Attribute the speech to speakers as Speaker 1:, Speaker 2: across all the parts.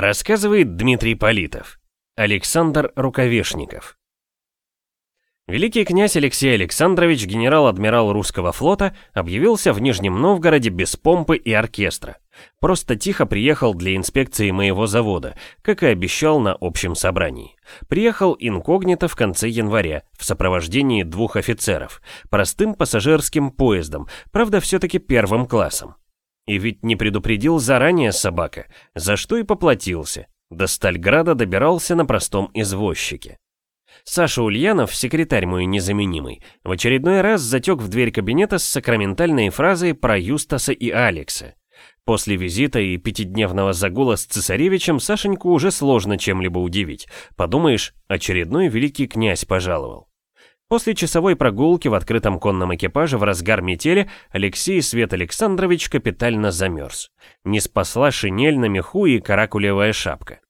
Speaker 1: Рассказывает Дмитрий Политов. Александр Рукавешников. Великий князь Алексей Александрович, генерал-адмирал русского флота, объявился в Нижнем Новгороде без помпы и оркестра. Просто тихо приехал для инспекции моего завода, как и обещал на общем собрании. Приехал инкогнито в конце января, в сопровождении двух офицеров, простым пассажирским поездом, правда все-таки первым классом. И ведь не предупредил заранее собака, за что и поплатился. До Стальграда добирался на простом извозчике. Саша Ульянов, секретарь мой незаменимый, в очередной раз затек в дверь кабинета с сакраментальной фразой про Юстаса и Алекса. После визита и пятидневного загула с цесаревичем Сашеньку уже сложно чем-либо удивить. Подумаешь, очередной великий князь пожаловал. После часовой прогулки в открытом конном экипаже в разгар метели Алексей Свет Александрович капитально замерз. Не спасла шинель на меху и каракулевая шапка.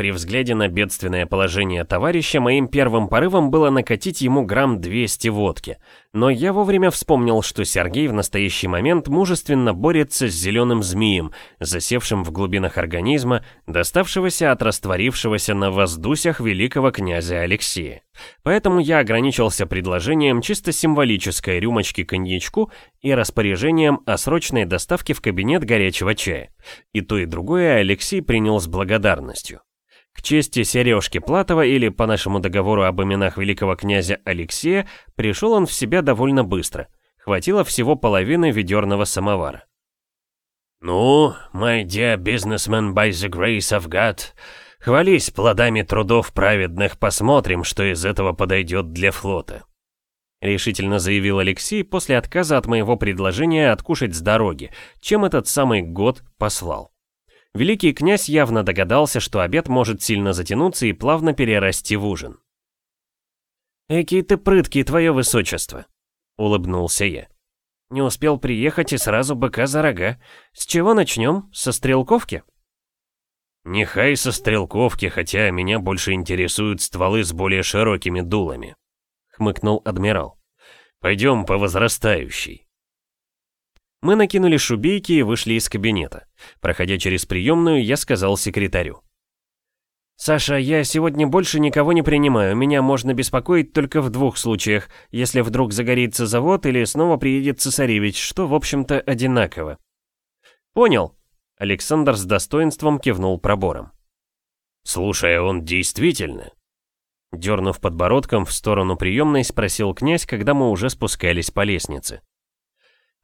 Speaker 1: При взгляде на бедственное положение товарища моим первым порывом было накатить ему грамм 200 водки. Но я вовремя вспомнил, что Сергей в настоящий момент мужественно борется с зеленым змеем, засевшим в глубинах организма, доставшегося от растворившегося на воздусях великого князя Алексея. Поэтому я ограничился предложением чисто символической рюмочки коньячку и распоряжением о срочной доставке в кабинет горячего чая. И то и другое Алексей принял с благодарностью. К чести Сережки Платова или по нашему договору об именах великого князя Алексея, пришел он в себя довольно быстро. Хватило всего половины ведерного самовара. «Ну, my dear businessman by the grace of God, хвались плодами трудов праведных, посмотрим, что из этого подойдет для флота», решительно заявил Алексей после отказа от моего предложения откушать с дороги, чем этот самый год послал. Великий князь явно догадался, что обед может сильно затянуться и плавно перерасти в ужин. «Экий ты прыткий, твое высочество!» — улыбнулся я. «Не успел приехать и сразу быка за рога. С чего начнем? Со стрелковки?» «Нехай со стрелковки, хотя меня больше интересуют стволы с более широкими дулами», — хмыкнул адмирал. «Пойдем по возрастающей». Мы накинули шубейки и вышли из кабинета. Проходя через приемную, я сказал секретарю. «Саша, я сегодня больше никого не принимаю. Меня можно беспокоить только в двух случаях. Если вдруг загорится завод или снова приедет цесаревич, что, в общем-то, одинаково». «Понял». Александр с достоинством кивнул пробором. «Слушай, а он действительно...» Дернув подбородком в сторону приемной, спросил князь, когда мы уже спускались по лестнице.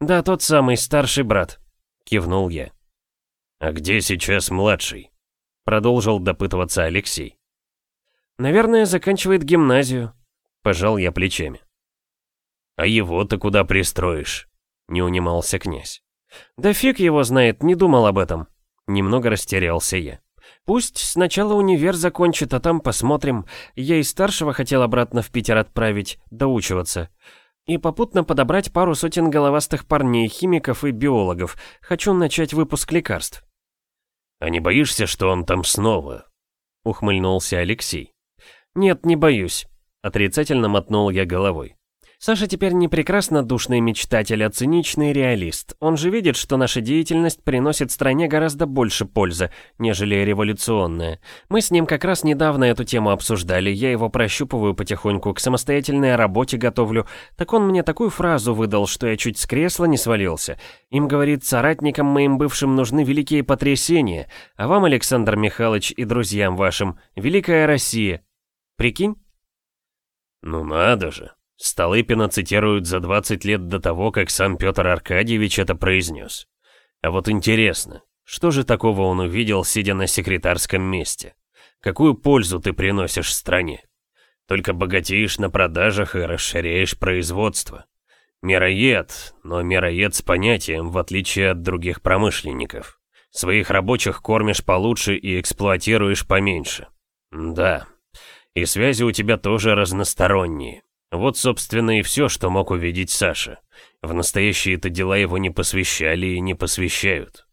Speaker 1: «Да, тот самый старший брат», — кивнул я. «А где сейчас младший?» — продолжил допытываться Алексей. «Наверное, заканчивает гимназию», — пожал я плечами. «А его-то куда пристроишь?» — не унимался князь. «Да фиг его знает, не думал об этом». Немного растерялся я. «Пусть сначала универ закончит, а там посмотрим. Я и старшего хотел обратно в Питер отправить, доучиваться. И попутно подобрать пару сотен головастых парней, химиков и биологов. Хочу начать выпуск лекарств. «А не боишься, что он там снова?» — ухмыльнулся Алексей. «Нет, не боюсь», — отрицательно мотнул я головой. Саша теперь не прекрасно душный мечтатель, а циничный реалист. Он же видит, что наша деятельность приносит стране гораздо больше пользы, нежели революционная. Мы с ним как раз недавно эту тему обсуждали, я его прощупываю потихоньку, к самостоятельной работе готовлю. Так он мне такую фразу выдал, что я чуть с кресла не свалился. Им, говорит, соратникам моим бывшим нужны великие потрясения, а вам, Александр Михайлович, и друзьям вашим, великая Россия. Прикинь? Ну надо же. Столыпина цитируют за 20 лет до того, как сам Петр Аркадьевич это произнес. А вот интересно, что же такого он увидел, сидя на секретарском месте? Какую пользу ты приносишь стране? Только богатеешь на продажах и расширяешь производство. Мироед, но мироед с понятием, в отличие от других промышленников. Своих рабочих кормишь получше и эксплуатируешь поменьше. Да, и связи у тебя тоже разносторонние. Вот, собственно, и все, что мог увидеть Саша. В настоящие-то дела его не посвящали и не посвящают.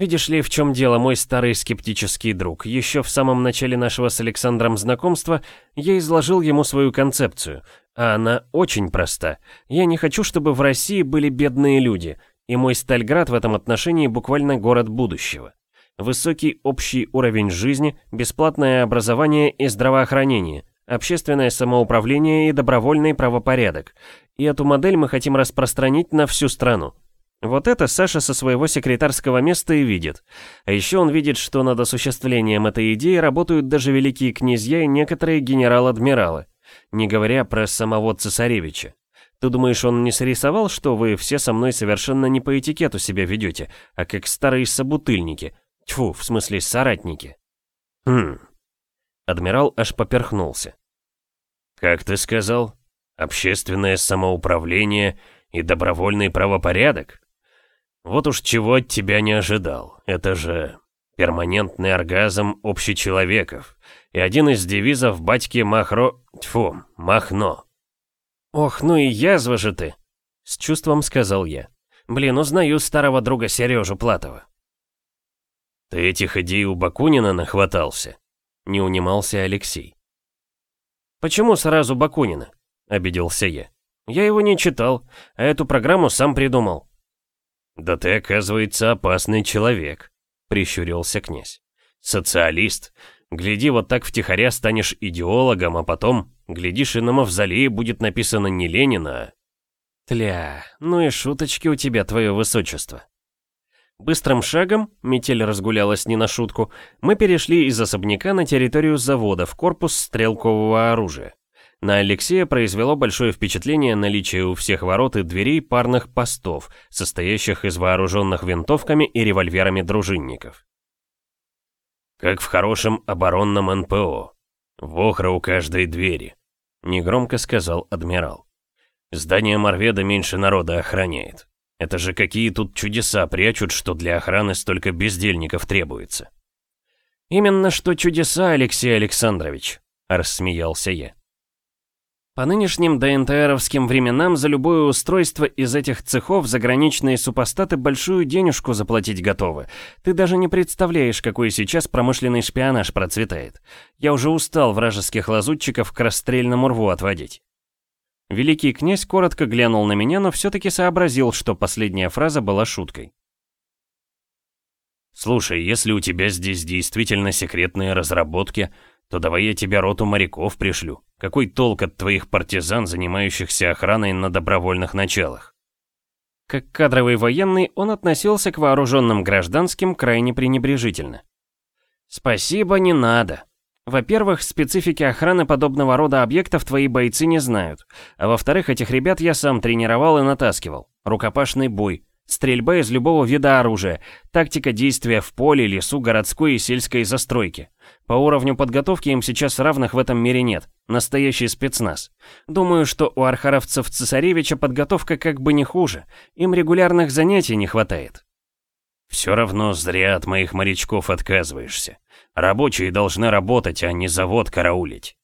Speaker 1: Видишь ли, в чем дело, мой старый скептический друг. Еще в самом начале нашего с Александром знакомства я изложил ему свою концепцию, а она очень проста. Я не хочу, чтобы в России были бедные люди, и мой Стальград в этом отношении буквально город будущего. Высокий общий уровень жизни, бесплатное образование и здравоохранение, общественное самоуправление и добровольный правопорядок. И эту модель мы хотим распространить на всю страну. Вот это Саша со своего секретарского места и видит. А еще он видит, что над осуществлением этой идеи работают даже великие князья и некоторые генерал-адмиралы, не говоря про самого цесаревича. Ты думаешь, он не срисовал, что вы все со мной совершенно не по этикету себя ведете, а как старые собутыльники? Тьфу, в смысле соратники. Хм. Адмирал аж поперхнулся. Как ты сказал? Общественное самоуправление и добровольный правопорядок? Вот уж чего от тебя не ожидал. Это же перманентный оргазм общечеловеков. И один из девизов батьки Махро... Тьфу, Махно. «Ох, ну и язва же ты!» С чувством сказал я. «Блин, узнаю старого друга Сережу Платова». «Ты этих идей у Бакунина нахватался?» Не унимался Алексей. «Почему сразу Бакунина?» Обиделся я. «Я его не читал, а эту программу сам придумал». «Да ты, оказывается, опасный человек», — прищурился князь. «Социалист. Гляди, вот так втихаря станешь идеологом, а потом, глядишь, и на мавзолее будет написано не Ленина, а... Тля, ну и шуточки у тебя, твое высочество. Быстрым шагом, метель разгулялась не на шутку, мы перешли из особняка на территорию завода в корпус стрелкового оружия. На Алексея произвело большое впечатление наличие у всех ворот и дверей парных постов, состоящих из вооруженных винтовками и револьверами дружинников. Как в хорошем оборонном НПО. Вохра у каждой двери, негромко сказал адмирал. Здание Морведа меньше народа охраняет. Это же какие тут чудеса прячут, что для охраны столько бездельников требуется. Именно что чудеса, Алексей Александрович, рассмеялся я. По нынешним ДНТРовским временам за любое устройство из этих цехов заграничные супостаты большую денежку заплатить готовы. Ты даже не представляешь, какой сейчас промышленный шпионаж процветает. Я уже устал вражеских лазутчиков к расстрельному рву отводить. Великий князь коротко глянул на меня, но все-таки сообразил, что последняя фраза была шуткой. «Слушай, если у тебя здесь действительно секретные разработки, то давай я тебе роту моряков пришлю. Какой толк от твоих партизан, занимающихся охраной на добровольных началах? Как кадровый военный, он относился к вооруженным гражданским крайне пренебрежительно. «Спасибо, не надо. Во-первых, специфики охраны подобного рода объектов твои бойцы не знают. А во-вторых, этих ребят я сам тренировал и натаскивал. Рукопашный бой, стрельба из любого вида оружия, тактика действия в поле, лесу, городской и сельской застройке. По уровню подготовки им сейчас равных в этом мире нет. Настоящий спецназ. Думаю, что у архаровцев цесаревича подготовка как бы не хуже. Им регулярных занятий не хватает. Все равно зря от моих морячков отказываешься. Рабочие должны работать, а не завод караулить.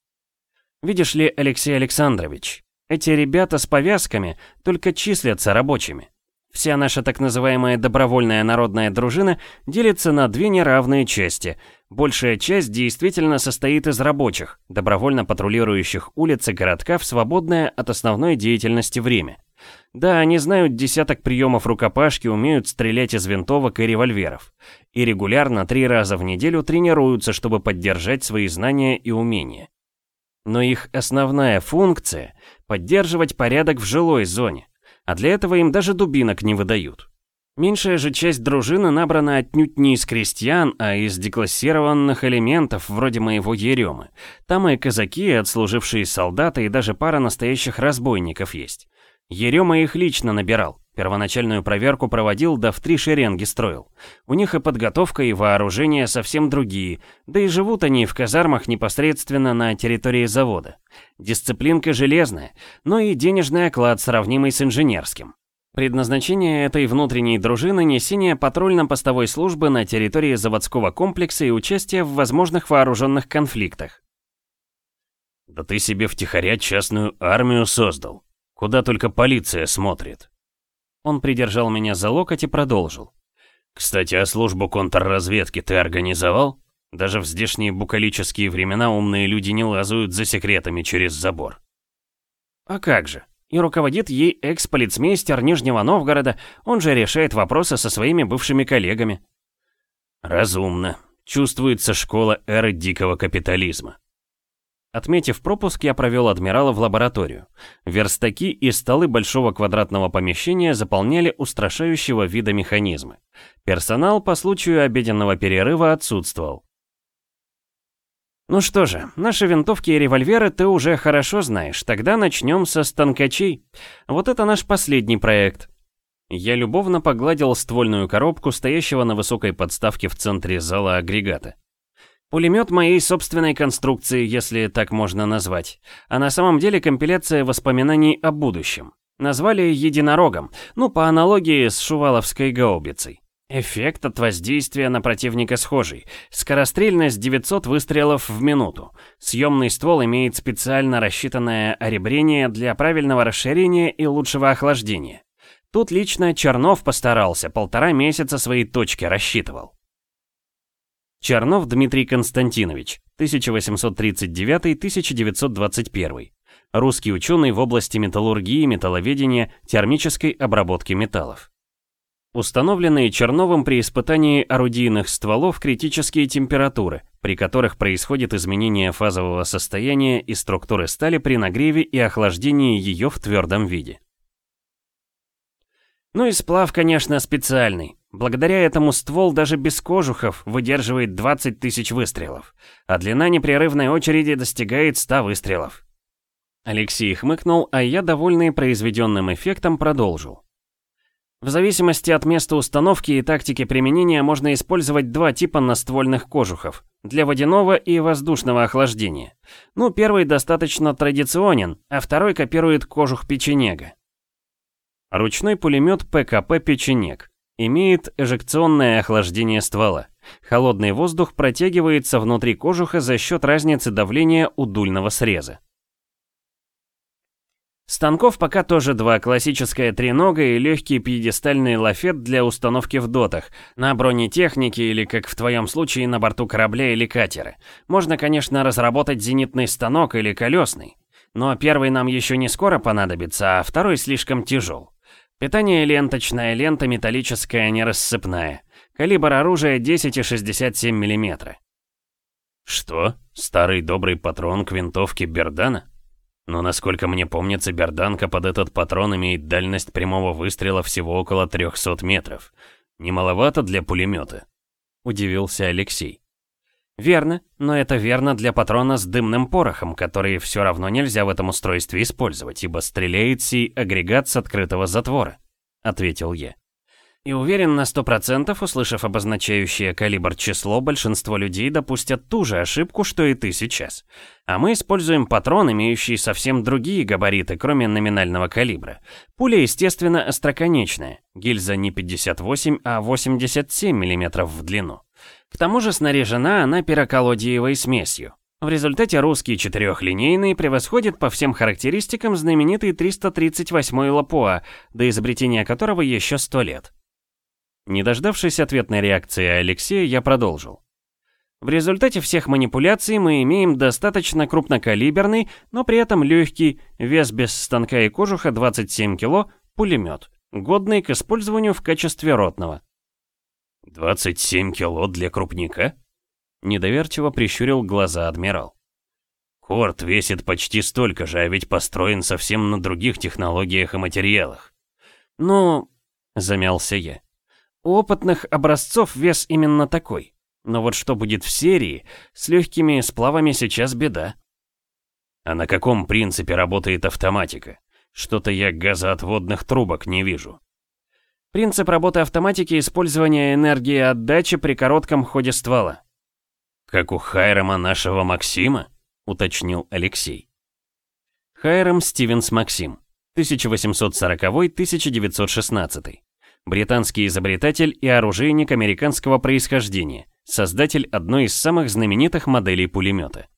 Speaker 1: Видишь ли, Алексей Александрович, эти ребята с повязками только числятся рабочими. Вся наша так называемая добровольная народная дружина делится на две неравные части. Большая часть действительно состоит из рабочих, добровольно патрулирующих улицы городка в свободное от основной деятельности время. Да, они знают десяток приемов рукопашки, умеют стрелять из винтовок и револьверов. И регулярно три раза в неделю тренируются, чтобы поддержать свои знания и умения. Но их основная функция – поддерживать порядок в жилой зоне а для этого им даже дубинок не выдают. Меньшая же часть дружины набрана отнюдь не из крестьян, а из деклассированных элементов, вроде моего Еремы. Там и казаки, отслужившие солдаты, и даже пара настоящих разбойников есть. Ерема их лично набирал. Первоначальную проверку проводил, да в три шеренги строил. У них и подготовка, и вооружение совсем другие, да и живут они в казармах непосредственно на территории завода. Дисциплинка железная, но и денежный оклад, сравнимый с инженерским. Предназначение этой внутренней дружины – несение патрульно-постовой службы на территории заводского комплекса и участие в возможных вооруженных конфликтах. «Да ты себе втихаря частную армию создал. Куда только полиция смотрит», он придержал меня за локоть и продолжил. «Кстати, а службу контрразведки ты организовал? Даже в здешние букалические времена умные люди не лазают за секретами через забор». «А как же? И руководит ей экс-полицмейстер Нижнего Новгорода, он же решает вопросы со своими бывшими коллегами». Разумно. Чувствуется школа эры дикого капитализма. Отметив пропуск, я провел адмирала в лабораторию. Верстаки и столы большого квадратного помещения заполняли устрашающего вида механизмы. Персонал по случаю обеденного перерыва отсутствовал. Ну что же, наши винтовки и револьверы ты уже хорошо знаешь, тогда начнем со станкачей. Вот это наш последний проект. Я любовно погладил ствольную коробку, стоящего на высокой подставке в центре зала агрегата. Пулемет моей собственной конструкции, если так можно назвать. А на самом деле компиляция воспоминаний о будущем. Назвали единорогом, ну по аналогии с шуваловской гаубицей. Эффект от воздействия на противника схожий. Скорострельность 900 выстрелов в минуту. Съемный ствол имеет специально рассчитанное оребрение для правильного расширения и лучшего охлаждения. Тут лично Чернов постарался, полтора месяца свои точки рассчитывал. Чернов Дмитрий Константинович, 1839-1921. Русский ученый в области металлургии, металловедения, термической обработки металлов. Установленные Черновым при испытании орудийных стволов критические температуры, при которых происходит изменение фазового состояния и структуры стали при нагреве и охлаждении ее в твердом виде. Ну и сплав, конечно, специальный. Благодаря этому ствол даже без кожухов выдерживает 20 тысяч выстрелов, а длина непрерывной очереди достигает 100 выстрелов. Алексей хмыкнул, а я, довольный произведенным эффектом, продолжил. В зависимости от места установки и тактики применения можно использовать два типа наствольных кожухов – для водяного и воздушного охлаждения. Ну, первый достаточно традиционен, а второй копирует кожух печенега. Ручной пулемет ПКП «Печенег» Имеет эжекционное охлаждение ствола. Холодный воздух протягивается внутри кожуха за счет разницы давления у дульного среза. Станков пока тоже два, классическая тренога и легкий пьедестальный лафет для установки в дотах, на бронетехнике или, как в твоем случае, на борту корабля или катера. Можно, конечно, разработать зенитный станок или колесный, но первый нам еще не скоро понадобится, а второй слишком тяжел. Питание ленточная, лента металлическая, нерассыпная. Калибр оружия 10,67 мм. Что? Старый добрый патрон к винтовке Бердана? Но насколько мне помнится, берданка под этот патрон имеет дальность прямого выстрела всего около 300 метров. Немаловато для пулемета. Удивился Алексей. Верно, но это верно для патрона с дымным порохом, который все равно нельзя в этом устройстве использовать, ибо стреляет сей агрегат с открытого затвора, ответил я. И уверен на сто процентов, услышав обозначающее калибр число, большинство людей допустят ту же ошибку, что и ты сейчас. А мы используем патрон, имеющий совсем другие габариты, кроме номинального калибра. Пуля, естественно, остроконечная. Гильза не 58, а 87 мм в длину. К тому же снаряжена она пироколодиевой смесью. В результате русский четырехлинейный превосходит по всем характеристикам знаменитый 338 Лапуа, до изобретения которого еще сто лет. Не дождавшись ответной реакции Алексея, я продолжил. В результате всех манипуляций мы имеем достаточно крупнокалиберный, но при этом легкий, вес без станка и кожуха 27 кг, пулемет, годный к использованию в качестве ротного. 27 кило для крупника? Недоверчиво прищурил глаза адмирал. Корт весит почти столько же, а ведь построен совсем на других технологиях и материалах. Ну, замялся я. У опытных образцов вес именно такой. Но вот что будет в серии, с легкими сплавами сейчас беда. А на каком принципе работает автоматика? Что-то я газоотводных трубок не вижу. Принцип работы автоматики использования энергии отдачи при коротком ходе ствола. «Как у Хайрама нашего Максима?» — уточнил Алексей. Хайрам Стивенс Максим, 1840-1916. Британский изобретатель и оружейник американского происхождения, создатель одной из самых знаменитых моделей пулемета.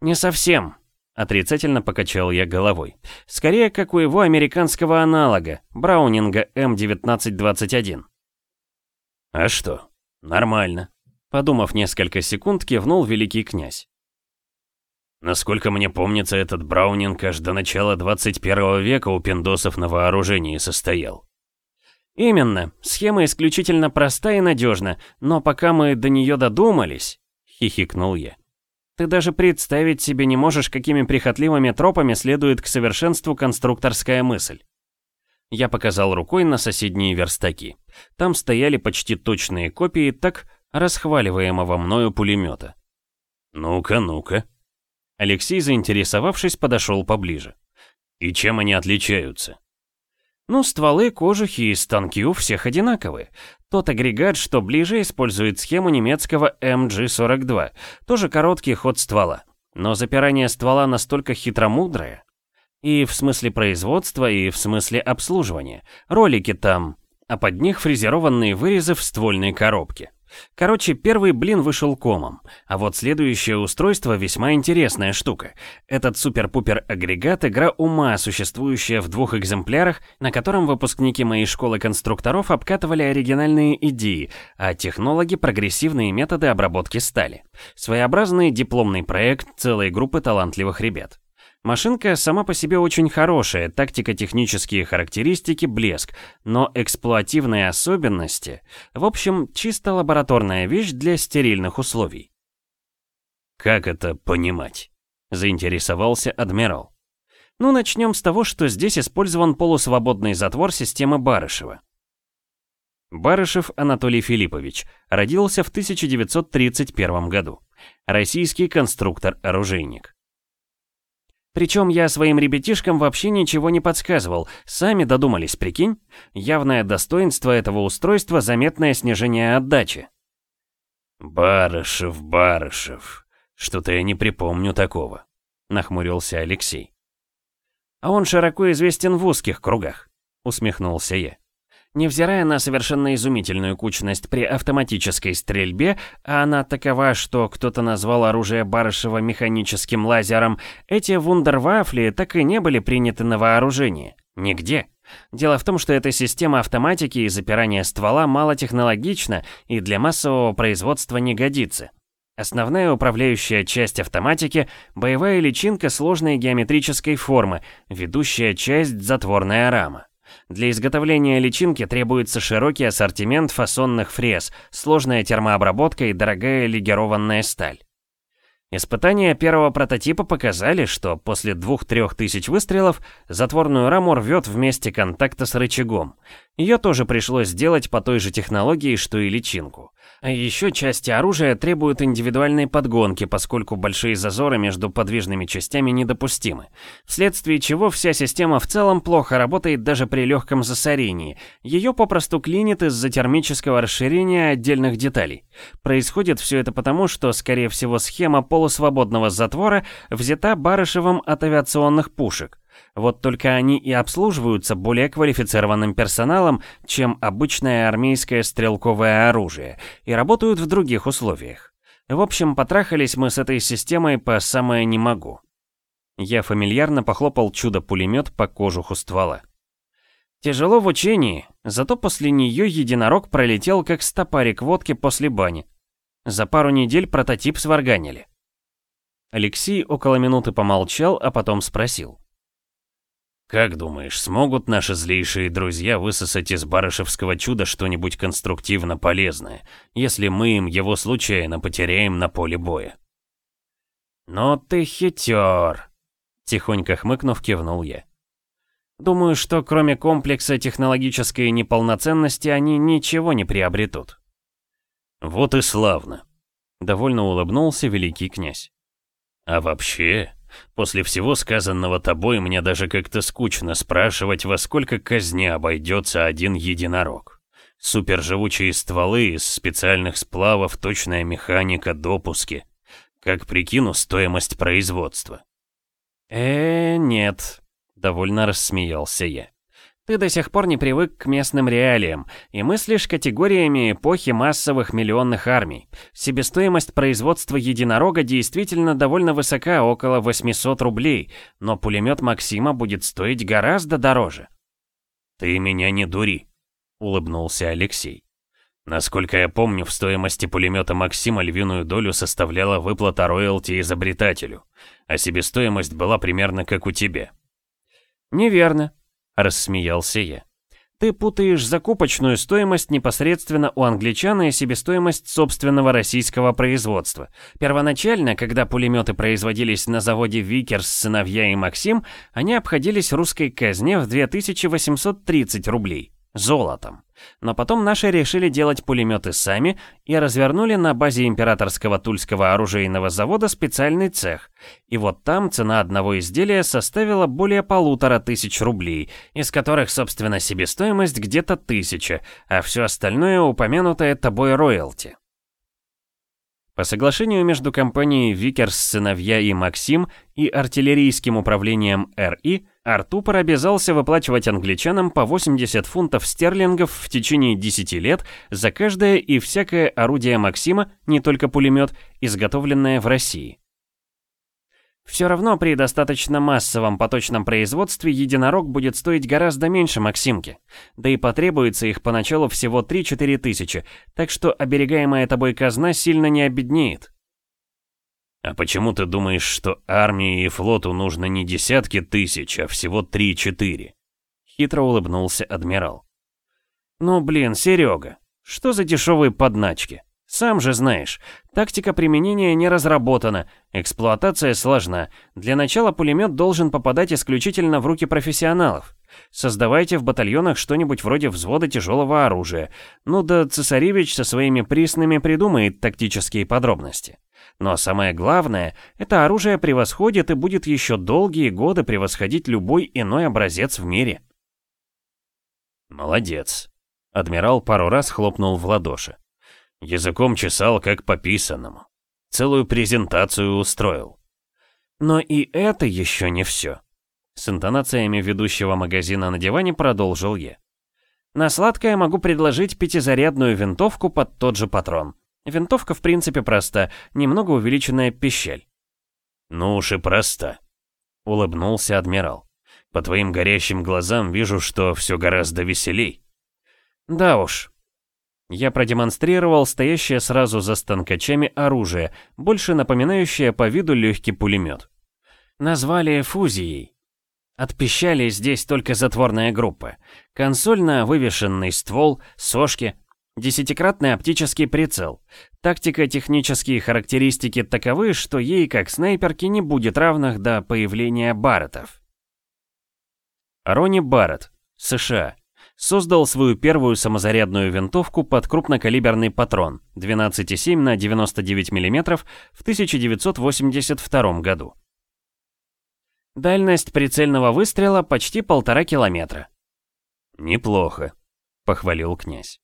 Speaker 1: «Не совсем», Отрицательно покачал я головой. Скорее, как у его американского аналога, Браунинга М1921. А что? Нормально. Подумав несколько секунд, кивнул великий князь. Насколько мне помнится, этот Браунинг аж до начала 21 века у пиндосов на вооружении состоял. «Именно. Схема исключительно проста и надежна, но пока мы до нее додумались...» — хихикнул я. «Ты даже представить себе не можешь, какими прихотливыми тропами следует к совершенству конструкторская мысль». Я показал рукой на соседние верстаки. Там стояли почти точные копии так расхваливаемого мною пулемета. «Ну-ка, ну-ка». Алексей, заинтересовавшись, подошел поближе. «И чем они отличаются?» Ну, стволы, кожухи и станки у всех одинаковые. Тот агрегат, что ближе, использует схему немецкого MG42, тоже короткий ход ствола. Но запирание ствола настолько хитромудрое. И в смысле производства, и в смысле обслуживания. Ролики там, а под них фрезерованные вырезы в ствольной коробке. Короче, первый блин вышел комом, а вот следующее устройство весьма интересная штука. Этот супер-пупер агрегат — игра ума, существующая в двух экземплярах, на котором выпускники моей школы конструкторов обкатывали оригинальные идеи, а технологи — прогрессивные методы обработки стали. Своеобразный дипломный проект целой группы талантливых ребят. Машинка сама по себе очень хорошая, тактико-технические характеристики – блеск, но эксплуативные особенности – в общем, чисто лабораторная вещь для стерильных условий. «Как это понимать?» – заинтересовался адмирал. Ну, начнем с того, что здесь использован полусвободный затвор системы Барышева. Барышев Анатолий Филиппович родился в 1931 году. Российский конструктор-оружейник. Причем я своим ребятишкам вообще ничего не подсказывал, сами додумались, прикинь? Явное достоинство этого устройства – заметное снижение отдачи. «Барышев, Барышев, что-то я не припомню такого», – нахмурился Алексей. «А он широко известен в узких кругах», – усмехнулся я. Невзирая на совершенно изумительную кучность при автоматической стрельбе, а она такова, что кто-то назвал оружие Барышева механическим лазером, эти вундервафли так и не были приняты на вооружение. Нигде. Дело в том, что эта система автоматики и запирания ствола малотехнологична и для массового производства не годится. Основная управляющая часть автоматики – боевая личинка сложной геометрической формы, ведущая часть – затворная рама. Для изготовления личинки требуется широкий ассортимент фасонных фрез, сложная термообработка и дорогая легированная сталь. Испытания первого прототипа показали, что после 2-3 тысяч выстрелов затворную раму рвет в месте контакта с рычагом. Ее тоже пришлось сделать по той же технологии, что и личинку. А еще части оружия требуют индивидуальной подгонки, поскольку большие зазоры между подвижными частями недопустимы. Вследствие чего вся система в целом плохо работает даже при легком засорении. Ее попросту клинит из-за термического расширения отдельных деталей. Происходит все это потому, что, скорее всего, схема полусвободного затвора взята Барышевым от авиационных пушек. Вот только они и обслуживаются более квалифицированным персоналом, чем обычное армейское стрелковое оружие, и работают в других условиях. В общем, потрахались мы с этой системой по самое не могу. Я фамильярно похлопал чудо-пулемет по кожуху ствола. Тяжело в учении, зато после нее единорог пролетел как стопарик водки после бани. За пару недель прототип сварганили. Алексей около минуты помолчал, а потом спросил. Как думаешь, смогут наши злейшие друзья высосать из барышевского чуда что-нибудь конструктивно полезное, если мы им его случайно потеряем на поле боя? «Но ты хитер!» — тихонько хмыкнув, кивнул я. «Думаю, что кроме комплекса технологической неполноценности они ничего не приобретут». «Вот и славно!» — довольно улыбнулся великий князь. «А вообще, После всего сказанного тобой мне даже как-то скучно спрашивать, во сколько казне обойдется один единорог. Суперживучие стволы из специальных сплавов, точная механика, допуски. Как прикину стоимость производства. э нет», — довольно рассмеялся я. Ты до сих пор не привык к местным реалиям и мыслишь категориями эпохи массовых миллионных армий. Себестоимость производства единорога действительно довольно высока, около 800 рублей, но пулемет Максима будет стоить гораздо дороже. «Ты меня не дури», — улыбнулся Алексей. Насколько я помню, в стоимости пулемета Максима львиную долю составляла выплата роялти изобретателю, а себестоимость была примерно как у тебя. «Неверно», — рассмеялся я. Ты путаешь закупочную стоимость непосредственно у англичан и себестоимость собственного российского производства. Первоначально, когда пулеметы производились на заводе Викерс, Сыновья и Максим, они обходились русской казне в 2830 рублей. Золотом. Но потом наши решили делать пулеметы сами и развернули на базе Императорского Тульского оружейного завода специальный цех. И вот там цена одного изделия составила более полутора тысяч рублей, из которых, собственно, себестоимость где-то тысяча, а все остальное упомянутое тобой роялти. По соглашению между компанией Викерс сыновья и Максим и артиллерийским управлением РИ, Артупор обязался выплачивать англичанам по 80 фунтов стерлингов в течение 10 лет за каждое и всякое орудие Максима, не только пулемет, изготовленное в России. Все равно при достаточно массовом поточном производстве единорог будет стоить гораздо меньше Максимки. Да и потребуется их поначалу всего 3-4 тысячи, так что оберегаемая тобой казна сильно не обеднеет.
Speaker 2: А почему ты думаешь, что армии и флоту нужно не десятки тысяч, а всего 3-4?
Speaker 1: Хитро улыбнулся адмирал. Ну блин, Серега, что за дешевые подначки? Сам же знаешь, тактика применения не разработана, эксплуатация сложна. Для начала пулемет должен попадать исключительно в руки профессионалов. Создавайте в батальонах что-нибудь вроде взвода тяжелого оружия. Ну да цесаревич со своими приснами придумает тактические подробности. Но самое главное, это оружие превосходит и будет еще долгие годы превосходить любой иной образец в мире.
Speaker 2: Молодец. Адмирал пару раз хлопнул в ладоши. Языком чесал, как по писанному. Целую презентацию устроил.
Speaker 1: Но и это еще не все. С интонациями ведущего магазина на диване продолжил я. На сладкое могу предложить пятизарядную винтовку под тот же патрон. Винтовка в принципе проста, немного увеличенная пищаль.
Speaker 2: «Ну уж и проста», — улыбнулся адмирал. «По твоим горящим глазам вижу, что все гораздо веселей».
Speaker 1: «Да уж, я продемонстрировал стоящее сразу за станкачами оружие, больше напоминающее по виду легкий пулемет. Назвали фузией. Отпищали здесь только затворная группа. Консоль на вывешенный ствол, сошки, десятикратный оптический прицел. Тактико-технические характеристики таковы, что ей, как снайперке, не будет равных до появления Барреттов. Рони Барретт, США создал свою первую самозарядную винтовку под крупнокалиберный патрон 12,7 на 99 мм в 1982 году. Дальность прицельного выстрела почти полтора километра.
Speaker 2: «Неплохо», — похвалил князь.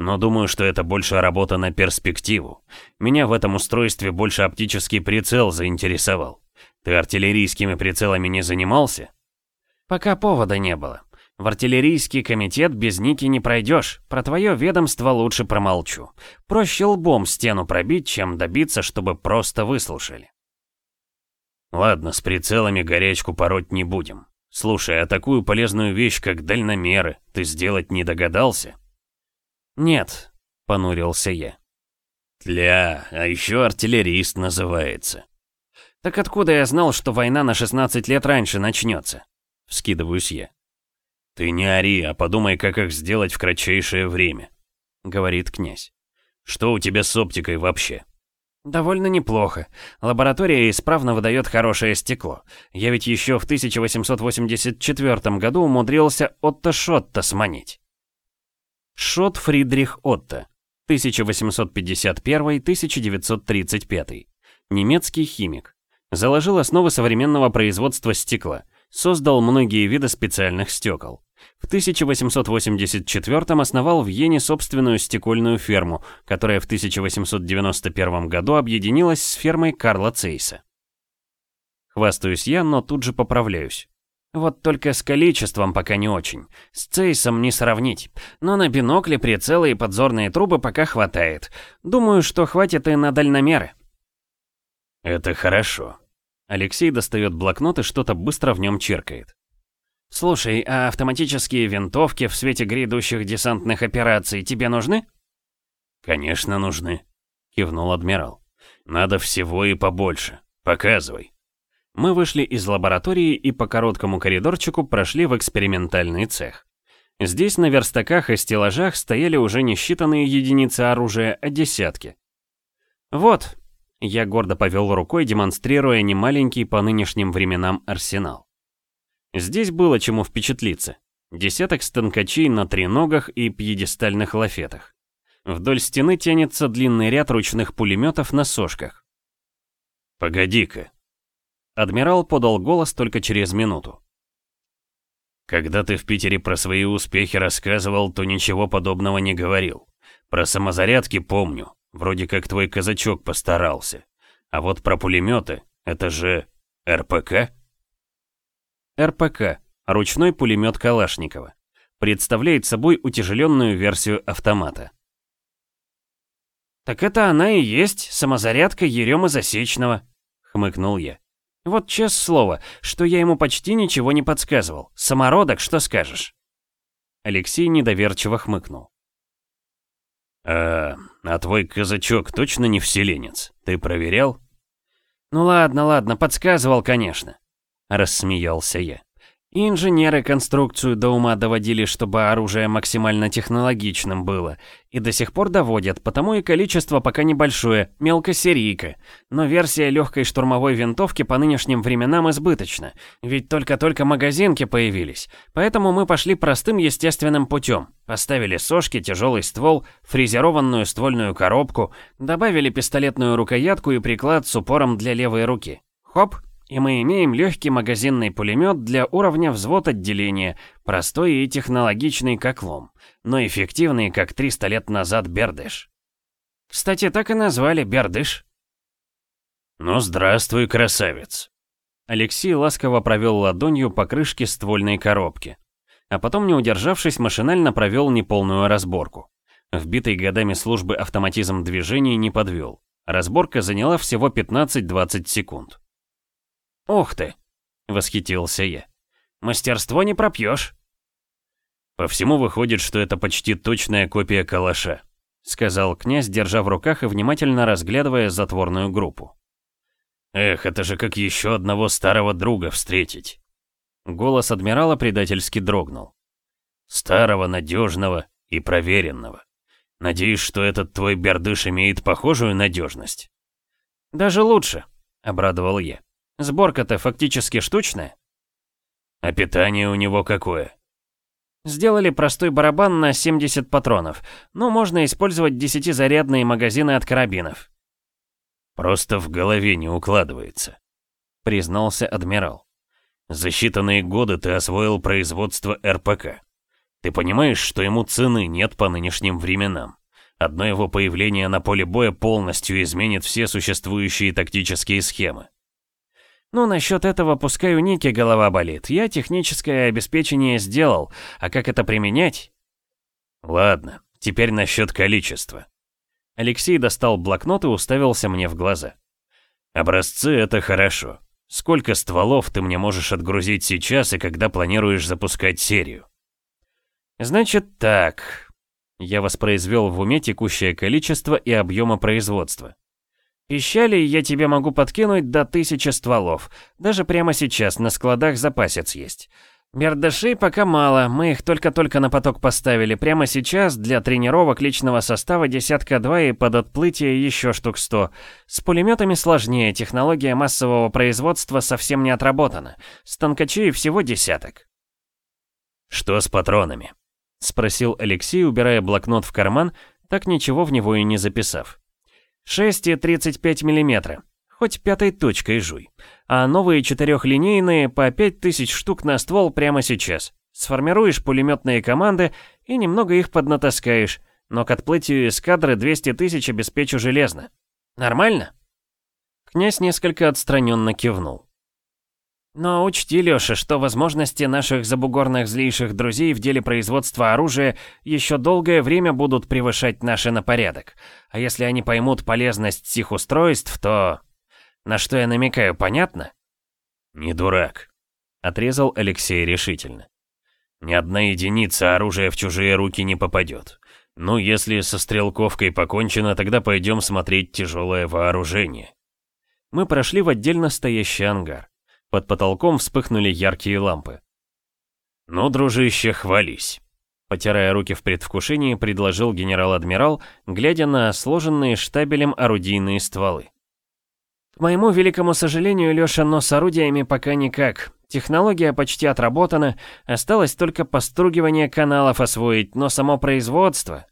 Speaker 2: «Но думаю, что это больше работа на перспективу. Меня в этом устройстве больше оптический прицел заинтересовал. Ты артиллерийскими прицелами не занимался?»
Speaker 1: «Пока повода не было. В артиллерийский комитет без ники не пройдешь, про твое ведомство лучше промолчу. Проще лбом стену пробить, чем добиться, чтобы просто выслушали.
Speaker 2: Ладно, с прицелами горячку пороть не будем. Слушай, а такую полезную вещь, как дальномеры, ты сделать не догадался?
Speaker 1: Нет, понурился я.
Speaker 2: Тля, а еще артиллерист называется.
Speaker 1: Так откуда я знал, что война на 16 лет раньше начнется? Вскидываюсь я.
Speaker 2: «Ты не ори, а подумай, как их сделать в кратчайшее время», — говорит князь. «Что у тебя с оптикой вообще?»
Speaker 1: «Довольно неплохо. Лаборатория исправно выдает хорошее стекло. Я ведь еще в 1884 году умудрился Отто Шотта сманить». Шот Фридрих Отто, 1851-1935. Немецкий химик. Заложил основы современного производства стекла. Создал многие виды специальных стекол. В 1884 основал в Йене собственную стекольную ферму, которая в 1891 году объединилась с фермой Карла Цейса. Хвастаюсь я, но тут же поправляюсь. Вот только с количеством пока не очень. С Цейсом не сравнить. Но на бинокли, прицелы и подзорные трубы пока хватает. Думаю, что хватит и на дальномеры.
Speaker 2: Это хорошо.
Speaker 1: Алексей достает блокнот и что-то быстро в нем черкает. «Слушай, а автоматические винтовки в свете грядущих десантных операций тебе нужны?»
Speaker 2: «Конечно нужны», — кивнул адмирал. «Надо всего и побольше. Показывай».
Speaker 1: Мы вышли из лаборатории и по короткому коридорчику прошли в экспериментальный цех. Здесь на верстаках и стеллажах стояли уже не считанные единицы оружия, а десятки. Вот, я гордо повел рукой, демонстрируя немаленький по нынешним временам арсенал. Здесь было чему впечатлиться. Десяток станкачей на треногах и пьедестальных лафетах. Вдоль стены тянется длинный ряд ручных пулеметов на сошках.
Speaker 2: «Погоди-ка!»
Speaker 1: Адмирал подал голос только через минуту.
Speaker 2: «Когда ты в Питере про свои успехи рассказывал, то ничего подобного не говорил. Про самозарядки помню, вроде как твой казачок постарался. А вот про пулеметы, это же РПК?»
Speaker 1: РПК – ручной пулемет Калашникова. Представляет собой утяжеленную версию автомата. «Так это она и есть, самозарядка Еремы Засечного», — хмыкнул я. «Вот честное слово, что я ему почти ничего не подсказывал. Самородок, что скажешь?» Алексей недоверчиво хмыкнул.
Speaker 2: «А, а твой казачок точно не вселенец? Ты проверял?»
Speaker 1: «Ну ладно, ладно, подсказывал, конечно», — рассмеялся я. И инженеры конструкцию до ума доводили, чтобы оружие максимально технологичным было. И до сих пор доводят, потому и количество пока небольшое, мелкосерийка. Но версия легкой штурмовой винтовки по нынешним временам избыточна. Ведь только-только магазинки появились. Поэтому мы пошли простым естественным путем. Поставили сошки, тяжелый ствол, фрезерованную ствольную коробку, добавили пистолетную рукоятку и приклад с упором для левой руки. Хоп, и мы имеем легкий магазинный пулемет для уровня взвод отделения, простой и технологичный как лом, но эффективный как 300 лет назад Бердыш. Кстати, так и назвали Бердыш.
Speaker 2: «Ну, здравствуй, красавец!»
Speaker 1: Алексей ласково провел ладонью по крышке ствольной коробки. А потом, не удержавшись, машинально провел неполную разборку. Вбитый годами службы автоматизм движений не подвел. Разборка заняла всего 15-20 секунд. «Ух ты!» — восхитился я. «Мастерство не пропьешь!»
Speaker 2: «По всему выходит, что это почти точная копия калаша», — сказал князь, держа в руках и внимательно разглядывая затворную группу. «Эх, это же как еще одного старого друга встретить!»
Speaker 1: Голос адмирала предательски дрогнул.
Speaker 2: «Старого, надежного и проверенного. Надеюсь, что этот твой бердыш имеет похожую надежность?»
Speaker 1: «Даже лучше», — обрадовал я. Сборка-то фактически штучная.
Speaker 2: А питание у него какое?
Speaker 1: Сделали простой барабан на 70 патронов, но можно использовать 10-зарядные магазины от карабинов.
Speaker 2: Просто в голове не укладывается, признался адмирал. За считанные годы ты освоил производство РПК. Ты понимаешь, что ему цены нет по нынешним временам. Одно его появление на поле боя полностью изменит все существующие тактические схемы.
Speaker 1: Ну, насчет этого пускай у Ники голова болит. Я техническое обеспечение сделал, а как это применять?
Speaker 2: Ладно, теперь насчет количества.
Speaker 1: Алексей достал блокнот и уставился мне в глаза.
Speaker 2: Образцы — это хорошо. Сколько стволов ты мне можешь отгрузить сейчас и когда планируешь запускать серию?
Speaker 1: Значит так. Я воспроизвел в уме текущее количество и объема производства. Пищалей я тебе могу подкинуть до тысячи стволов. Даже прямо сейчас на складах запасец есть. Бердашей пока мало, мы их только-только на поток поставили. Прямо сейчас для тренировок личного состава десятка-два и под отплытие еще штук сто. С пулеметами сложнее, технология массового производства совсем не отработана. Станкачей всего десяток.
Speaker 2: «Что с патронами?»
Speaker 1: — спросил Алексей, убирая блокнот в карман, так ничего в него и не записав. 6,35 мм. Хоть пятой точкой жуй. А новые четырехлинейные по 5000 штук на ствол прямо сейчас. Сформируешь пулеметные команды и немного их поднатаскаешь, но к отплытию эскадры 200 тысяч обеспечу железно. Нормально? Князь несколько отстраненно кивнул. Но учти, Лёша, что возможности наших забугорных злейших друзей в деле производства оружия еще долгое время будут превышать наши на порядок. А если они поймут полезность сих устройств, то... На что я намекаю, понятно?
Speaker 2: Не дурак, отрезал Алексей решительно. Ни одна единица оружия в чужие руки не попадет. Ну, если со стрелковкой покончено, тогда пойдем смотреть тяжелое вооружение.
Speaker 1: Мы прошли в отдельно стоящий ангар. Под потолком вспыхнули яркие лампы.
Speaker 2: «Ну, дружище, хвались!»
Speaker 1: Потирая руки в предвкушении, предложил генерал-адмирал, глядя на сложенные штабелем орудийные стволы. К моему великому сожалению, Лёша, но с орудиями пока никак. Технология почти отработана, осталось только постругивание каналов освоить, но само производство...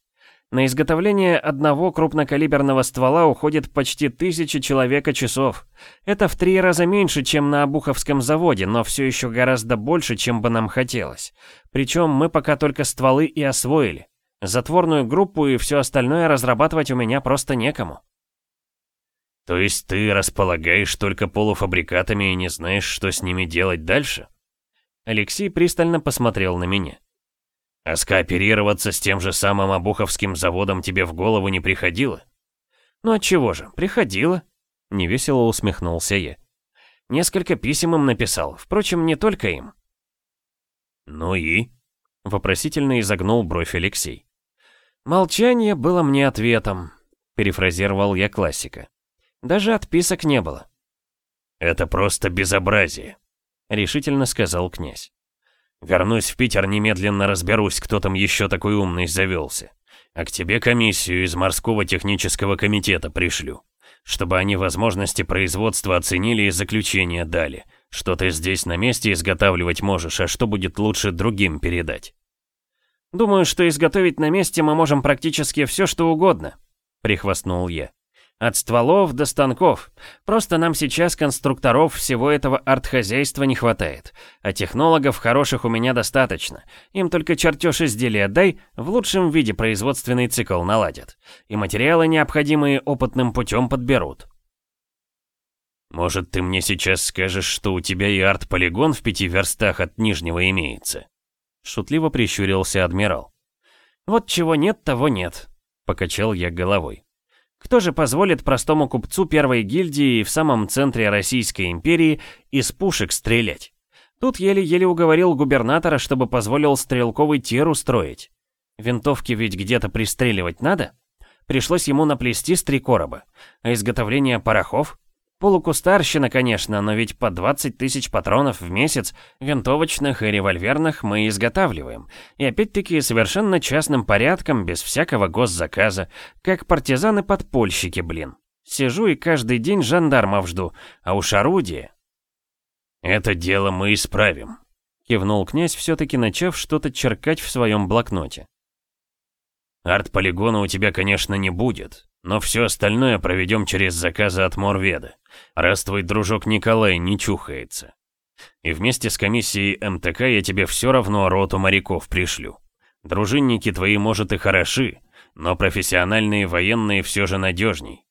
Speaker 1: На изготовление одного крупнокалиберного ствола уходит почти тысяча человека часов. Это в три раза меньше, чем на Обуховском заводе, но все еще гораздо больше, чем бы нам хотелось. Причем мы пока только стволы и освоили. Затворную группу и все остальное разрабатывать у меня просто некому.
Speaker 2: То есть ты располагаешь только полуфабрикатами и не знаешь, что с ними делать дальше?
Speaker 1: Алексей пристально посмотрел на меня.
Speaker 2: А скооперироваться с тем же самым Обуховским заводом тебе в голову не приходило?
Speaker 1: Ну отчего же, приходило. Невесело усмехнулся я. Несколько писем им написал, впрочем, не только им.
Speaker 2: Ну и?
Speaker 1: Вопросительно изогнул бровь Алексей. Молчание было мне ответом, перефразировал я классика. Даже отписок не было.
Speaker 2: «Это просто безобразие», — решительно сказал князь. «Вернусь в Питер, немедленно разберусь, кто там еще такой умный завелся. А к тебе комиссию из морского технического комитета пришлю, чтобы они возможности производства оценили и заключение дали, что ты здесь на месте изготавливать можешь, а что будет лучше другим передать».
Speaker 1: «Думаю, что изготовить на месте мы можем практически все, что угодно», — прихвастнул я. От стволов до станков. Просто нам сейчас конструкторов всего этого артхозяйства не хватает. А технологов хороших у меня достаточно. Им только чертеж изделия дай, в лучшем виде производственный цикл наладят. И материалы необходимые опытным путем подберут.
Speaker 2: Может, ты мне сейчас скажешь, что у тебя и арт-полигон в пяти верстах от Нижнего имеется?
Speaker 1: Шутливо прищурился адмирал. Вот чего нет, того нет. Покачал я головой. Кто же позволит простому купцу первой гильдии в самом центре Российской империи из пушек стрелять? Тут еле-еле уговорил губернатора, чтобы позволил стрелковый тир устроить. Винтовки ведь где-то пристреливать надо? Пришлось ему наплести с три короба. А изготовление порохов? Полукустарщина, конечно, но ведь по 20 тысяч патронов в месяц винтовочных и револьверных мы изготавливаем. И опять-таки совершенно частным порядком, без всякого госзаказа, как партизаны-подпольщики, блин. Сижу и каждый день жандармов жду, а уж орудие...
Speaker 2: «Это дело мы исправим», — кивнул князь, все-таки начав что-то черкать в своем блокноте. «Арт-полигона у тебя, конечно, не будет, но все остальное проведем через заказы от Морведа, раз твой дружок Николай не чухается. И вместе с комиссией МТК я тебе все равно роту моряков пришлю. Дружинники твои, может, и хороши, но профессиональные военные все же надежней.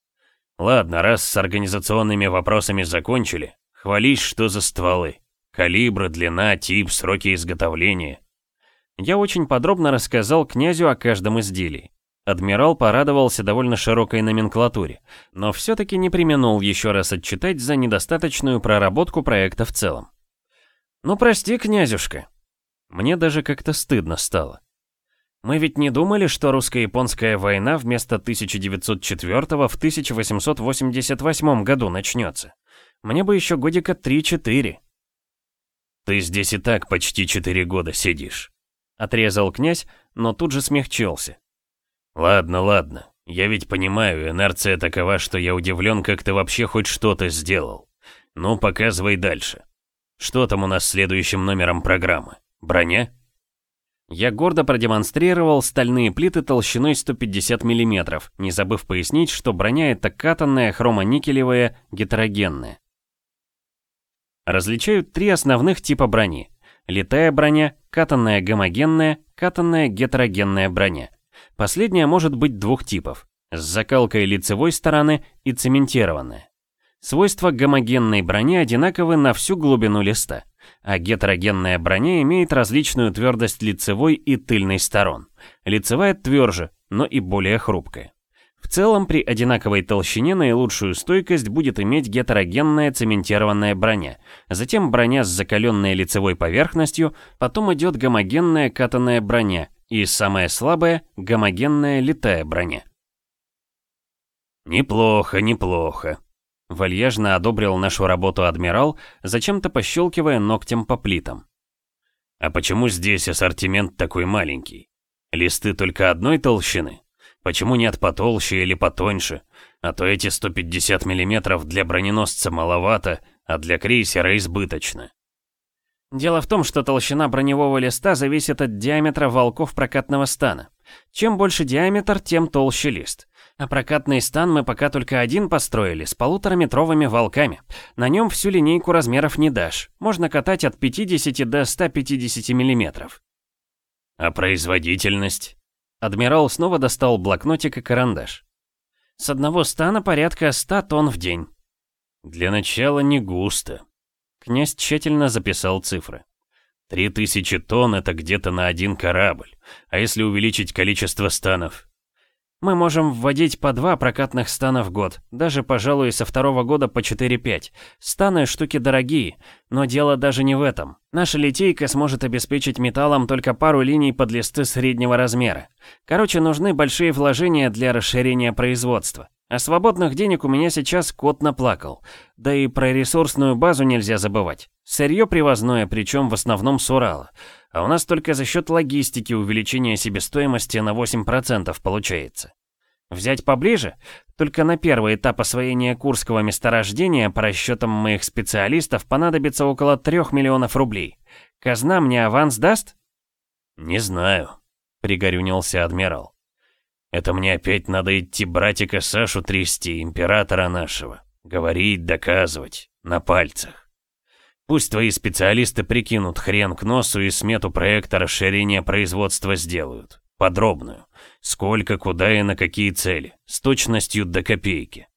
Speaker 2: Ладно, раз с организационными вопросами закончили, хвались, что за стволы. Калибры, длина, тип, сроки изготовления.
Speaker 1: Я очень подробно рассказал князю о каждом изделии. Адмирал порадовался довольно широкой номенклатуре, но все-таки не применул еще раз отчитать за недостаточную проработку проекта в целом. «Ну прости, князюшка». Мне даже как-то стыдно стало. Мы ведь не думали, что русско-японская война вместо 1904 в 1888 году начнется. Мне бы еще годика 3-4.
Speaker 2: Ты здесь и так почти 4 года сидишь.
Speaker 1: Отрезал князь, но тут же смягчился.
Speaker 2: «Ладно, ладно. Я ведь понимаю, инерция такова, что я удивлен, как ты вообще хоть что-то сделал. Ну, показывай дальше. Что там у нас следующим номером программы? Броня?»
Speaker 1: Я гордо продемонстрировал стальные плиты толщиной 150 мм, не забыв пояснить, что броня это катанная хромоникелевая гетерогенная. Различают три основных типа брони. Литая броня, катанная гомогенная, катанная гетерогенная броня. Последняя может быть двух типов, с закалкой лицевой стороны и цементированная. Свойства гомогенной брони одинаковы на всю глубину листа, а гетерогенная броня имеет различную твердость лицевой и тыльной сторон. Лицевая тверже, но и более хрупкая. В целом, при одинаковой толщине наилучшую стойкость будет иметь гетерогенная цементированная броня, затем броня с закаленной лицевой поверхностью, потом идет гомогенная катанная броня, и самая слабая — гомогенная литая броня.
Speaker 2: «Неплохо, неплохо», — вальяжно одобрил нашу работу адмирал, зачем-то пощелкивая ногтем по плитам. «А почему здесь ассортимент такой маленький? Листы только одной толщины? Почему нет потолще или потоньше? А то эти 150 мм для броненосца маловато, а для крейсера избыточно.
Speaker 1: Дело в том, что толщина броневого листа зависит от диаметра волков прокатного стана. Чем больше диаметр, тем толще лист. А прокатный стан мы пока только один построили, с полутораметровыми волками. На нем всю линейку размеров не дашь. Можно катать от 50 до 150 миллиметров.
Speaker 2: А производительность?
Speaker 1: Адмирал снова достал блокнотик и карандаш. С одного стана порядка 100 тонн в день.
Speaker 2: Для начала не густо.
Speaker 1: Князь тщательно записал цифры.
Speaker 2: Три тысячи тонн — это где-то на один корабль. А если увеличить количество станов?
Speaker 1: Мы можем вводить по два прокатных стана в год, даже, пожалуй, со второго года по 4-5. Станы штуки дорогие, но дело даже не в этом. Наша литейка сможет обеспечить металлом только пару линий под листы среднего размера. Короче, нужны большие вложения для расширения производства. А свободных денег у меня сейчас кот наплакал. Да и про ресурсную базу нельзя забывать. Сырье привозное, причем в основном с Урала. А у нас только за счет логистики увеличение себестоимости на 8% получается. Взять поближе? Только на первый этап освоения Курского месторождения по расчетам моих специалистов понадобится около 3 миллионов рублей. Казна мне аванс даст?
Speaker 2: Не знаю, пригорюнился адмирал. Это мне опять надо идти братика Сашу трясти, императора нашего. Говорить, доказывать, на пальцах. Пусть твои специалисты прикинут хрен к носу и смету проекта расширения производства сделают. Подробную. Сколько, куда и на какие цели. С точностью до копейки.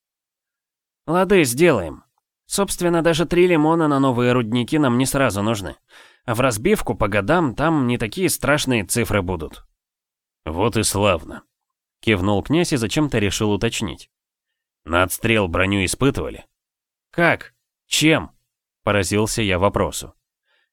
Speaker 1: Лады, сделаем. Собственно, даже три лимона на новые рудники нам не сразу нужны. А в разбивку по годам там не такие страшные цифры будут.
Speaker 2: Вот и славно. Кивнул князь и зачем-то решил уточнить. На отстрел броню испытывали?
Speaker 1: Как? Чем? Поразился я вопросу.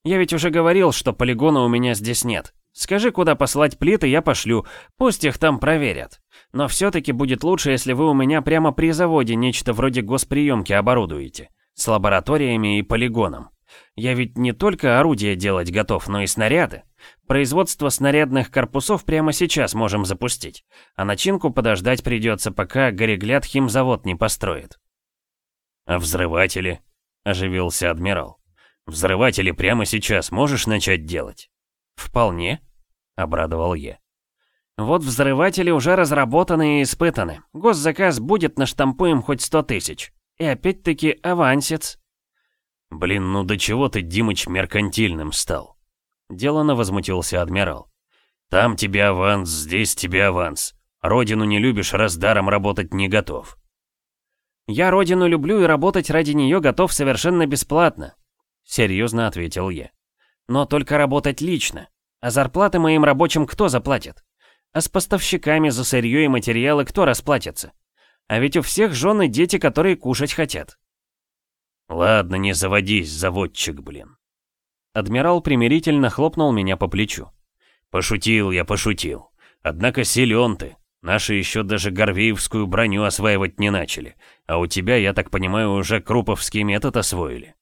Speaker 1: «Я ведь уже говорил, что полигона у меня здесь нет. Скажи, куда послать плиты, я пошлю. Пусть их там проверят. Но все-таки будет лучше, если вы у меня прямо при заводе нечто вроде госприемки оборудуете. С лабораториями и полигоном. Я ведь не только орудия делать готов, но и снаряды. Производство снарядных корпусов прямо сейчас можем запустить. А начинку подождать придется, пока Горегляд химзавод не построит.
Speaker 2: А взрыватели? оживился адмирал. «Взрыватели прямо сейчас можешь начать делать?»
Speaker 1: «Вполне», — обрадовал я. «Вот взрыватели уже разработаны и испытаны. Госзаказ будет, наштампуем хоть сто тысяч. И опять-таки авансец».
Speaker 2: «Блин, ну до чего ты, Димыч, меркантильным стал?» Делано возмутился адмирал. «Там тебе аванс, здесь тебе аванс. Родину не любишь, раз даром работать не готов.
Speaker 1: «Я родину люблю и работать ради нее готов совершенно бесплатно», — серьезно ответил я. «Но только работать лично. А зарплаты моим рабочим кто заплатит? А с поставщиками за сырье и материалы кто расплатится? А ведь у всех жены дети, которые кушать хотят».
Speaker 2: «Ладно, не заводись, заводчик, блин».
Speaker 1: Адмирал примирительно хлопнул меня по плечу.
Speaker 2: «Пошутил я, пошутил. Однако силен ты. Наши еще даже горвеевскую броню осваивать не начали. А у тебя, я так понимаю, уже круповский метод освоили.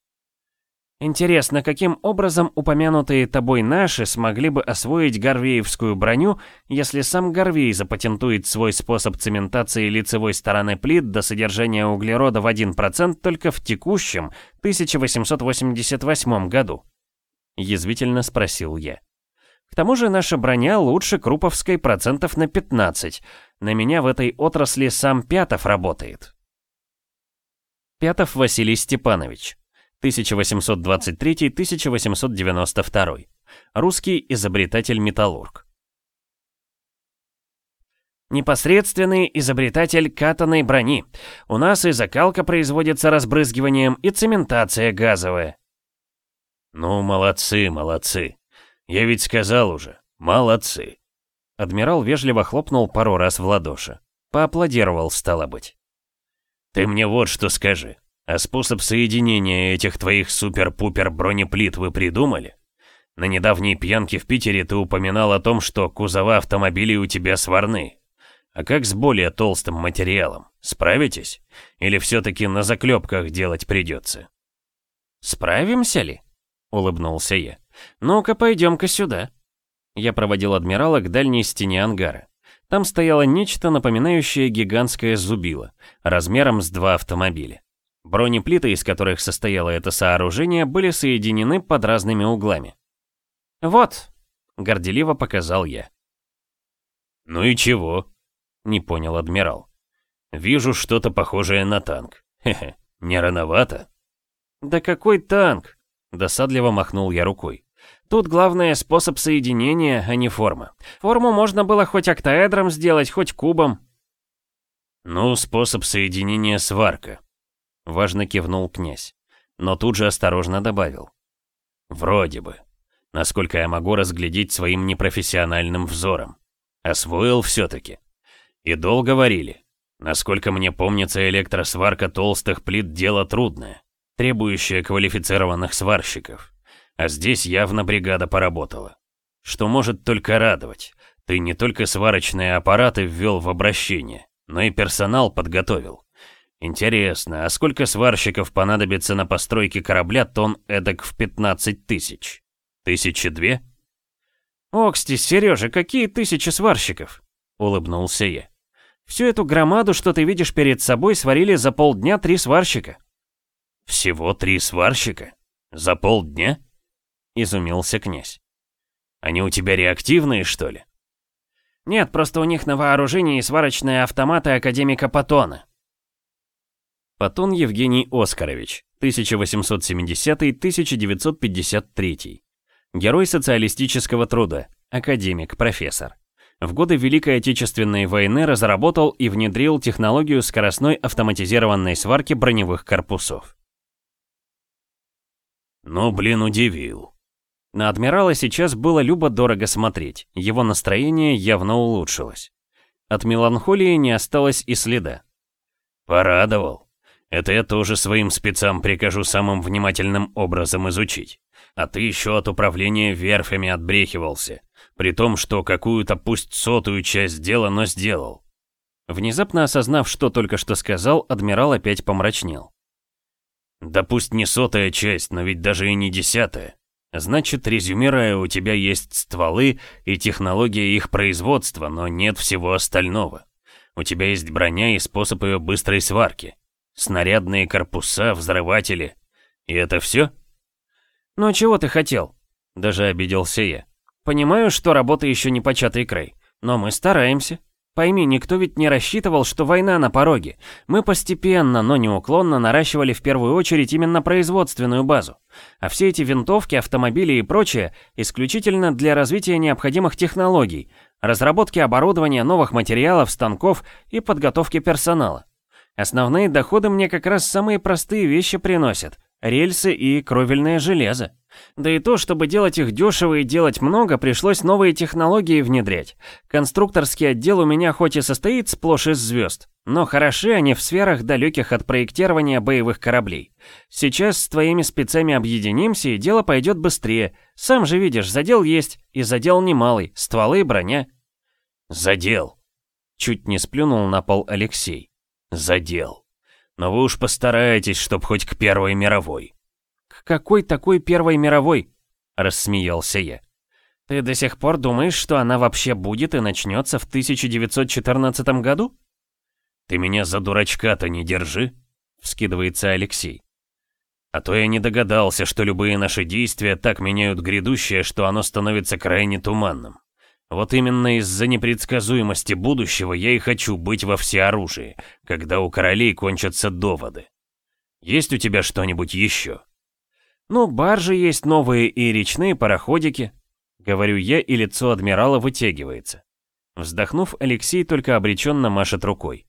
Speaker 1: Интересно, каким образом упомянутые тобой наши смогли бы освоить горвеевскую броню, если сам Горвей запатентует свой способ цементации лицевой стороны плит до содержания углерода в 1% только в текущем 1888 году? Язвительно спросил я. К тому же наша броня лучше Круповской процентов на 15. На меня в этой отрасли сам Пятов работает. Пятов Василий Степанович. 1823-1892. Русский изобретатель-металлург. Непосредственный изобретатель катаной брони. У нас и закалка производится разбрызгиванием, и цементация газовая.
Speaker 2: Ну, молодцы, молодцы. Я ведь сказал уже, молодцы.
Speaker 1: Адмирал вежливо хлопнул пару раз в ладоши. Поаплодировал, стало быть.
Speaker 2: Ты мне вот что скажи. А способ соединения этих твоих супер-пупер бронеплит вы придумали? На недавней пьянке в Питере ты упоминал о том, что кузова автомобилей у тебя сварны. А как с более толстым материалом? Справитесь? Или все-таки на заклепках делать придется?
Speaker 1: Справимся ли? Улыбнулся я. «Ну-ка, пойдем-ка сюда». Я проводил адмирала к дальней стене ангара. Там стояло нечто, напоминающее гигантское зубило, размером с два автомобиля. Бронеплиты, из которых состояло это сооружение, были соединены под разными углами. «Вот», — горделиво показал я.
Speaker 2: «Ну и чего?» — не понял адмирал. «Вижу что-то похожее на танк. Хе-хе, не рановато?»
Speaker 1: «Да какой танк?» — досадливо махнул я рукой. Тут главное способ соединения, а не форма. Форму можно было хоть октаэдром сделать, хоть кубом.
Speaker 2: Ну, способ соединения сварка. Важно кивнул князь. Но тут же осторожно добавил. Вроде бы. Насколько я могу разглядеть своим непрофессиональным взором. Освоил все-таки. И долго варили. Насколько мне помнится, электросварка толстых плит дело трудное, требующее квалифицированных сварщиков. А здесь явно бригада поработала. Что может только радовать. Ты не только сварочные аппараты ввел в обращение, но и персонал подготовил. Интересно, а сколько сварщиков понадобится на постройке корабля тон эдак в 15 тысяч? Тысячи две?
Speaker 1: «Оксти, Сережа, какие тысячи сварщиков?» — улыбнулся я. «Всю эту громаду, что ты видишь перед собой, сварили за полдня три сварщика».
Speaker 2: «Всего три сварщика? За полдня?» — изумился князь. «Они у тебя реактивные, что ли?»
Speaker 1: «Нет, просто у них на вооружении сварочные автоматы академика Патона».
Speaker 2: Патон Евгений Оскарович, 1870-1953. Герой социалистического труда, академик, профессор. В годы Великой Отечественной войны разработал и внедрил технологию скоростной автоматизированной сварки броневых корпусов. «Ну, блин, удивил», на адмирала сейчас было любо-дорого смотреть, его настроение явно улучшилось. От меланхолии не осталось и следа. «Порадовал. Это я тоже своим спецам прикажу самым внимательным образом изучить. А ты еще от управления верфями отбрехивался, при том, что какую-то пусть сотую часть дела, но сделал». Внезапно осознав, что только что сказал, адмирал опять помрачнел. «Да пусть не сотая часть, но ведь даже и не десятая. Значит, резюмируя, у тебя есть стволы и технология их производства, но нет всего остального. У тебя есть броня и способ ее быстрой сварки. Снарядные корпуса, взрыватели. И это все?
Speaker 1: Ну а чего ты хотел? Даже обиделся я. Понимаю, что работа еще не початый край, но мы стараемся. Пойми, никто ведь не рассчитывал, что война на пороге. Мы постепенно, но неуклонно наращивали в первую очередь именно производственную базу. А все эти винтовки, автомобили и прочее исключительно для развития необходимых технологий, разработки оборудования, новых материалов, станков и подготовки персонала. Основные доходы мне как раз самые простые вещи приносят – рельсы и кровельное железо. Да и то, чтобы делать их дешево и делать много, пришлось новые технологии внедрять. Конструкторский отдел у меня хоть и состоит сплошь из звезд, но хороши они в сферах, далеких от проектирования боевых кораблей. Сейчас с твоими спецами объединимся, и дело пойдет быстрее. Сам же видишь, задел есть, и задел немалый, стволы и броня.
Speaker 2: Задел. Чуть не сплюнул на пол Алексей. Задел. Но вы уж постарайтесь, чтоб хоть к Первой мировой
Speaker 1: какой такой Первой мировой?» — рассмеялся я. «Ты до сих пор думаешь, что она вообще будет и начнется в 1914 году?»
Speaker 2: «Ты меня за дурачка-то не держи», — вскидывается Алексей. «А то я не догадался, что любые наши действия так меняют грядущее, что оно становится крайне туманным. Вот именно из-за непредсказуемости будущего я и хочу быть во всеоружии, когда у королей кончатся доводы. Есть у тебя что-нибудь еще?»
Speaker 1: «Ну, баржи есть новые и речные пароходики», — говорю я, и лицо адмирала вытягивается. Вздохнув, Алексей только обреченно машет рукой.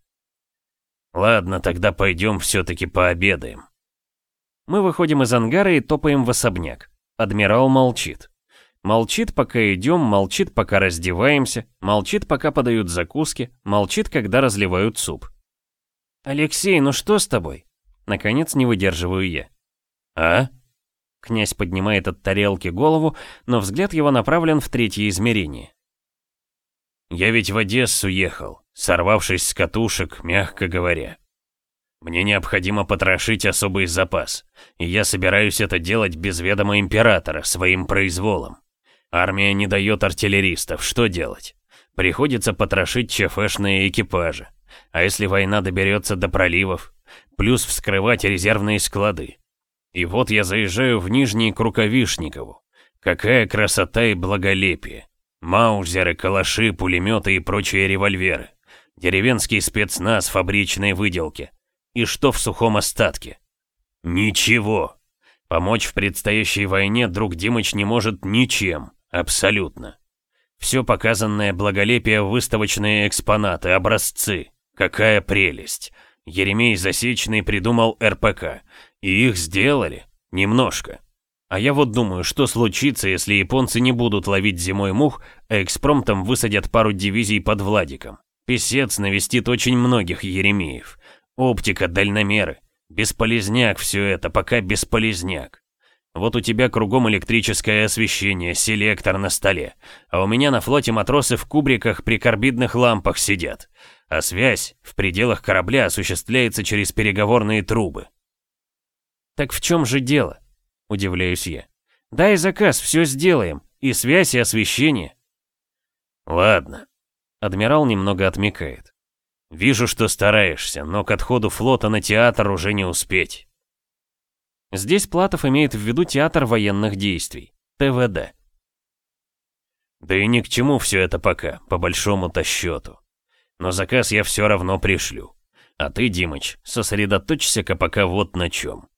Speaker 2: «Ладно, тогда пойдем все-таки пообедаем».
Speaker 1: Мы выходим из ангара и топаем в особняк. Адмирал молчит. Молчит, пока идем, молчит, пока раздеваемся, молчит, пока подают закуски, молчит, когда разливают суп. «Алексей, ну что с тобой?» Наконец не выдерживаю я.
Speaker 2: «А?»
Speaker 1: Князь поднимает от тарелки голову, но взгляд его направлен в третье измерение.
Speaker 2: «Я ведь в Одессу ехал, сорвавшись с катушек, мягко говоря. Мне необходимо потрошить особый запас, и я собираюсь это делать без ведома императора, своим произволом. Армия не дает артиллеристов, что делать? Приходится потрошить ЧФшные экипажи. А если война доберется до проливов? Плюс вскрывать резервные склады. И вот я заезжаю в Нижний Круковишникову. Какая красота и благолепие. Маузеры, калаши, пулеметы и прочие револьверы. Деревенский спецназ фабричной выделки. И что в сухом остатке? Ничего. Помочь в предстоящей войне друг Димыч не может ничем. Абсолютно. Все показанное благолепие выставочные экспонаты, образцы. Какая прелесть. Еремей Засечный придумал РПК. И их сделали. Немножко. А я вот думаю, что случится, если японцы не будут ловить зимой мух, а экспромтом высадят пару дивизий под Владиком. Песец навестит очень многих Еремеев. Оптика, дальномеры. Бесполезняк все это, пока бесполезняк. Вот у тебя кругом электрическое освещение, селектор на столе. А у меня на флоте матросы в кубриках при карбидных лампах сидят. А связь в пределах корабля осуществляется через переговорные трубы.
Speaker 1: Так в чем же дело? Удивляюсь я. Дай заказ, все сделаем. И связь, и освещение.
Speaker 2: Ладно. Адмирал немного отмекает. Вижу, что стараешься, но к отходу флота на театр уже не успеть.
Speaker 1: Здесь Платов имеет в виду театр военных действий, ТВД.
Speaker 2: Да и ни к чему все это пока, по большому-то счету. Но заказ я все равно пришлю. А ты, Димыч, сосредоточься-ка пока вот на чем.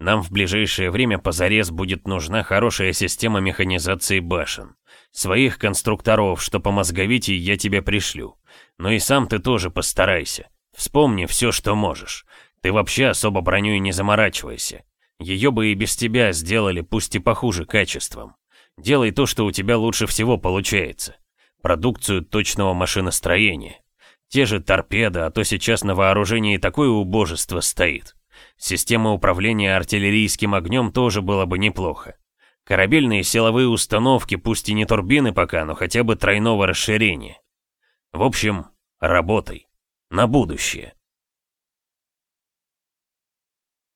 Speaker 2: Нам в ближайшее время позарез будет нужна хорошая система механизации башен. Своих конструкторов, что по мозговите, я тебе пришлю. Но и сам ты тоже постарайся. Вспомни все, что можешь. Ты вообще особо броней не заморачивайся. Ее бы и без тебя сделали, пусть и похуже качеством. Делай то, что у тебя лучше всего получается. Продукцию точного машиностроения. Те же торпеды, а то сейчас на вооружении такое убожество стоит. Система управления артиллерийским огнем тоже было бы неплохо. Корабельные силовые установки, пусть и не турбины пока, но хотя бы тройного расширения. В общем, работай. На будущее.